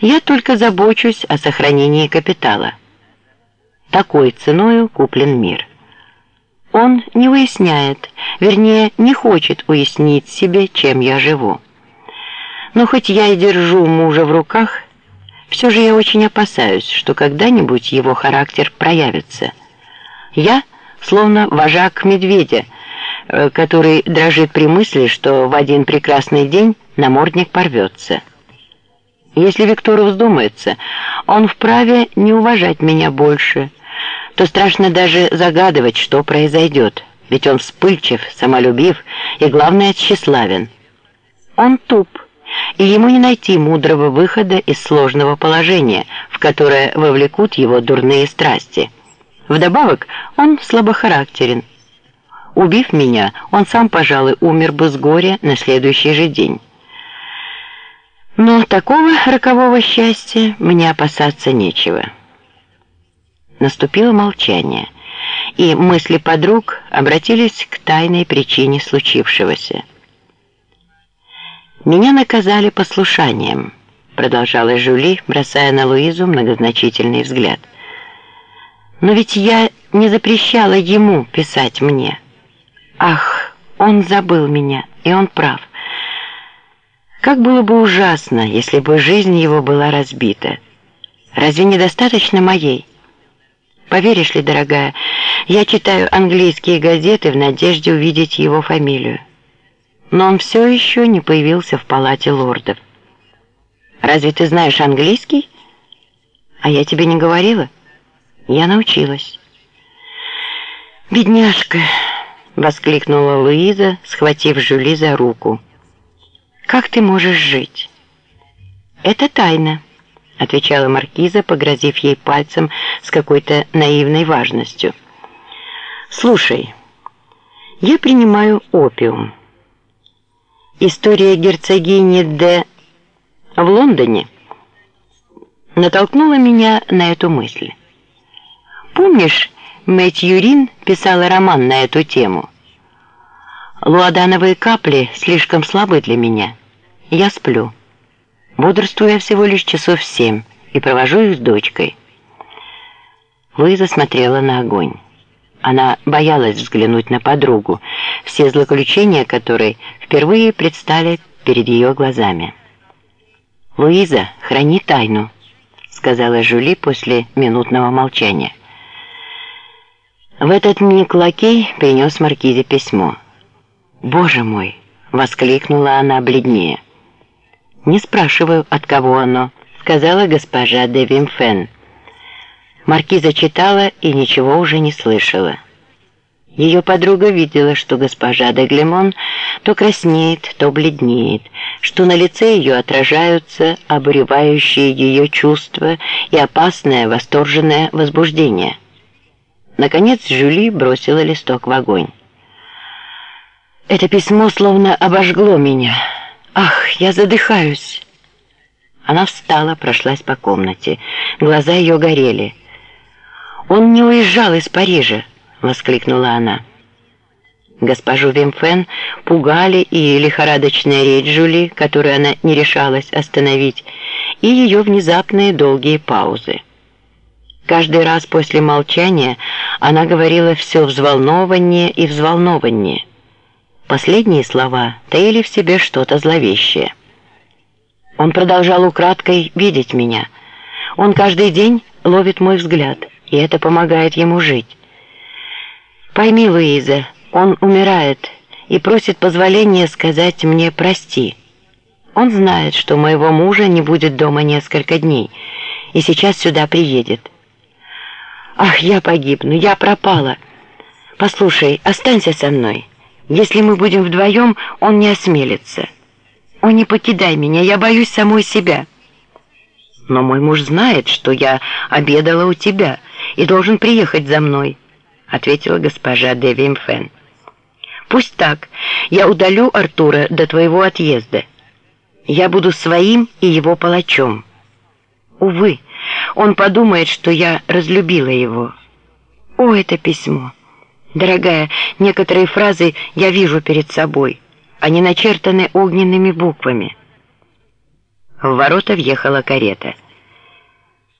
Я только забочусь о сохранении капитала. Такой ценою куплен мир. Он не выясняет, вернее, не хочет уяснить себе, чем я живу. Но хоть я и держу мужа в руках, все же я очень опасаюсь, что когда-нибудь его характер проявится. Я словно вожак медведя, э, который дрожит при мысли, что в один прекрасный день намордник порвется. Если Виктору вздумается, он вправе не уважать меня больше, то страшно даже загадывать, что произойдет, ведь он вспыльчив, самолюбив и, главное, тщеславен. Он туп, и ему не найти мудрого выхода из сложного положения, в которое вовлекут его дурные страсти. Вдобавок, он слабохарактерен. Убив меня, он сам, пожалуй, умер бы с горя на следующий же день. Но такого рокового счастья мне опасаться нечего. Наступило молчание, и мысли подруг обратились к тайной причине случившегося. «Меня наказали послушанием», — продолжала Жюли, бросая на Луизу многозначительный взгляд. «Но ведь я не запрещала ему писать мне. Ах, он забыл меня, и он прав. Как было бы ужасно, если бы жизнь его была разбита. Разве недостаточно моей? Поверишь ли, дорогая, я читаю английские газеты в надежде увидеть его фамилию но он все еще не появился в палате лордов. «Разве ты знаешь английский?» «А я тебе не говорила?» «Я научилась». «Бедняжка!» — воскликнула Луиза, схватив Жюли за руку. «Как ты можешь жить?» «Это тайна», — отвечала маркиза, погрозив ей пальцем с какой-то наивной важностью. «Слушай, я принимаю опиум». История герцогини Д. в Лондоне натолкнула меня на эту мысль. Помнишь, Мэтью Рин писала роман на эту тему? Луадановые капли слишком слабы для меня. Я сплю. Бодрствую я всего лишь часов семь и провожу их с дочкой. Луиза смотрела на огонь. Она боялась взглянуть на подругу, все злоключения которой впервые предстали перед ее глазами. «Луиза, храни тайну», — сказала Жюли после минутного молчания. В этот миг лакей принес Маркизе письмо. «Боже мой!» — воскликнула она бледнее. «Не спрашиваю, от кого оно», — сказала госпожа де Вимфен. Маркиза читала и ничего уже не слышала. Ее подруга видела, что госпожа де то краснеет, то бледнеет, что на лице ее отражаются обуревающие ее чувства и опасное восторженное возбуждение. Наконец Жюли бросила листок в огонь. «Это письмо словно обожгло меня. Ах, я задыхаюсь!» Она встала, прошлась по комнате. Глаза ее горели. «Он не уезжал из Парижа!» — воскликнула она. Госпожу Вимфен пугали и лихорадочная речь Жули, которую она не решалась остановить, и ее внезапные долгие паузы. Каждый раз после молчания она говорила все взволнованнее и взволнованнее. Последние слова таили в себе что-то зловещее. Он продолжал украдкой видеть меня. Он каждый день ловит мой взгляд — и это помогает ему жить. Пойми, Луиза, он умирает и просит позволения сказать мне «прости». Он знает, что моего мужа не будет дома несколько дней, и сейчас сюда приедет. Ах, я погибну, я пропала. Послушай, останься со мной. Если мы будем вдвоем, он не осмелится. О, не покидай меня, я боюсь самой себя. Но мой муж знает, что я обедала у тебя, и должен приехать за мной», — ответила госпожа де Вимфен. «Пусть так. Я удалю Артура до твоего отъезда. Я буду своим и его палачом. Увы, он подумает, что я разлюбила его. О, это письмо! Дорогая, некоторые фразы я вижу перед собой. Они начертаны огненными буквами». В ворота въехала карета.